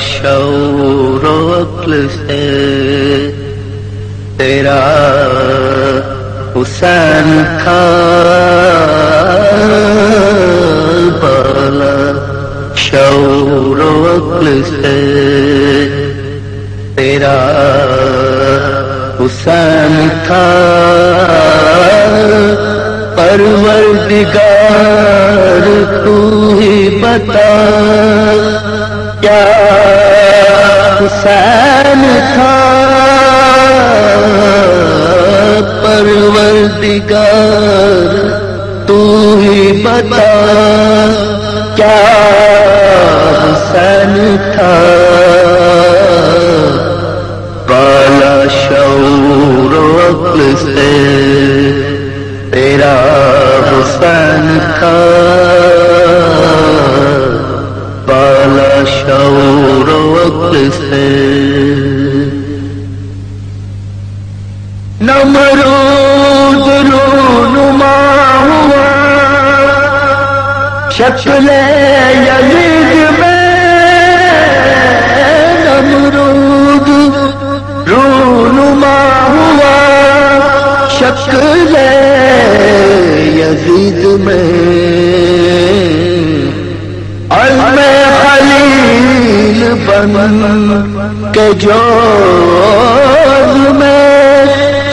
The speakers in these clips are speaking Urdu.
شعور و عقل سے تیرا حسین تھا بالا شعور و عقل سے تیرا حسین تھا پروردگار تو ہی بتا کیا حسین تھا؟ پروردگار تو ہی بتا کیا حسین تھا؟ شکل یزید میں نمرود، رونما ہوا شکل یزید میں۔ علم خلیل بن کے جو میں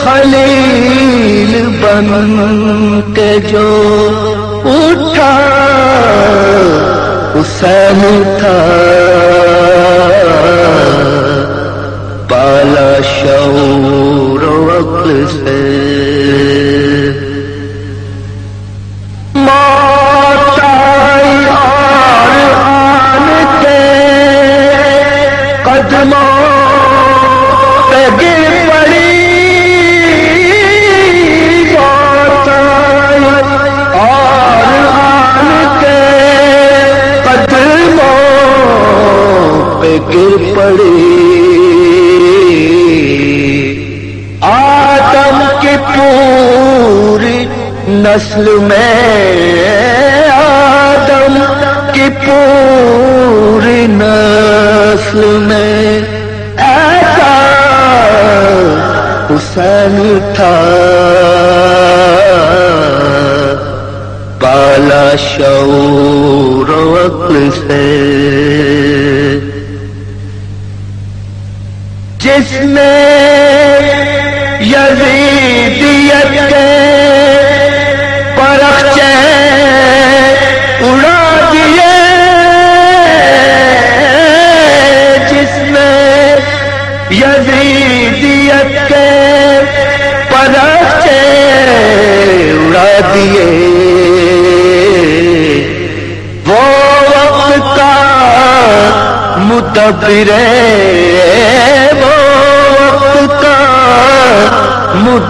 خلیل بن کے جو حسین تھا بالا شعور و سے ماتا آن کے قدموں گر پڑی آدم کی پوری نسل میں آدم کی پوری نسل میں ایسا حسین تھا۔ بالا شعور و عقل سے جس نے یزیدیت کے پرخچے اڑا دیے، جس نے یزیدیت کے پرخچے اڑا دیے۔ وہ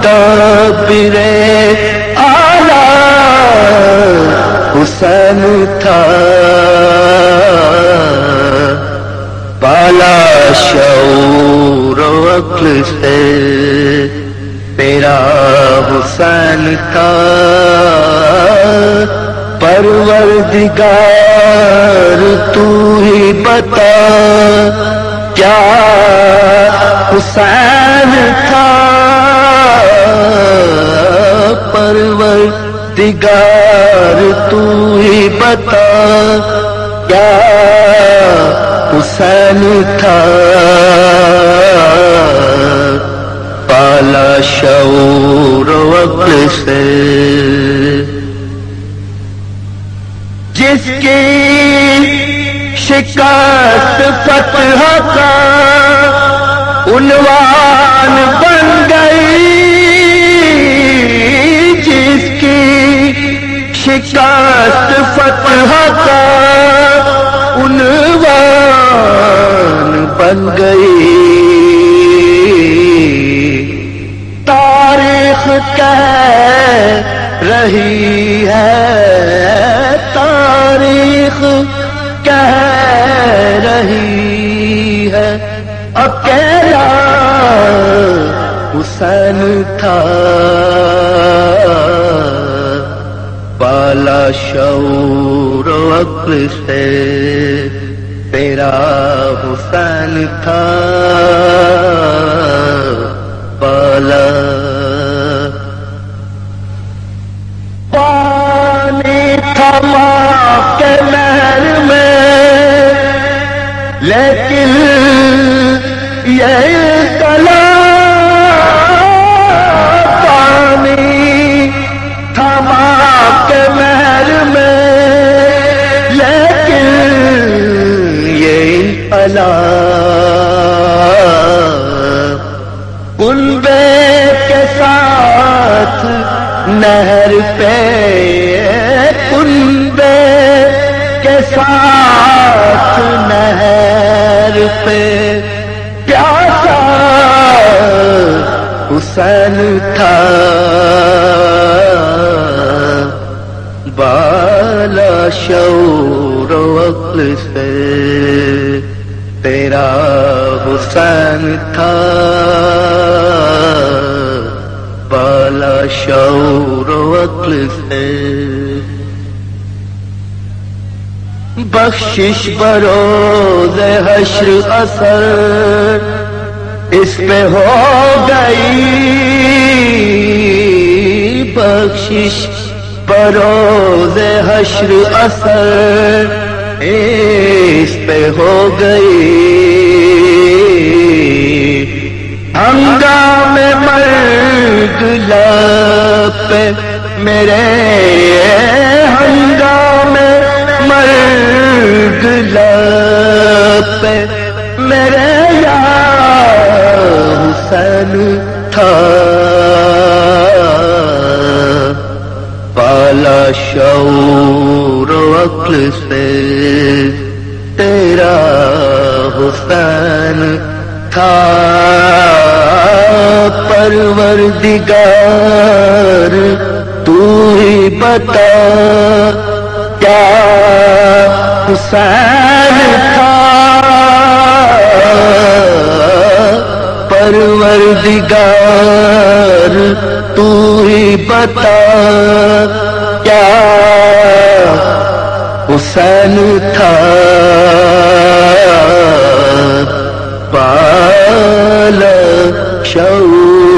متبر آلہ حسین تھا۔ بالا شعور و عقل سے تیرا حسین تھا۔ پروردگار، تو ہی بتا کیا حسین تھا۔ پروردگار تو ہی بتا کیا حسین تھا۔ پالا شعور و عقل سے۔ جس کی شکست فتح کا عنوان شکست فتح کا عنوان بن گئی۔ تاریخ کہہ رہی ہے، تاریخ کہہ رہی ہے۔ اکیلا حسین تھا۔ شعور و عقل سے تیرا حسین تھا بالا پانی تھما کے لہر میں، لیکن یہ کلا یہ الا کنبے کے ساتھ نہر پہ کنبے کے ساتھ نہر پہ پیاسا حسین تھا۔ بالا شور و عقل سے۔ تیرا حسین تھا۔ بالا شور و عقل سے۔ بخشش بروز حشر اثر۔ اس پہ ہو گئی۔ بخشش بروز حشر اثر۔ اس پہ ہو گئی۔ ہنگام مرگ لپ میرے ہنگام مرگ لپ میرے یار حسین تھا۔ شعور و عقل سے تیرا حسین تھا۔ پروردگار، تو ہی بتا کیا حسین تھا۔ پروردگار، تو ہی بتا حسین تھا۔ پال شعور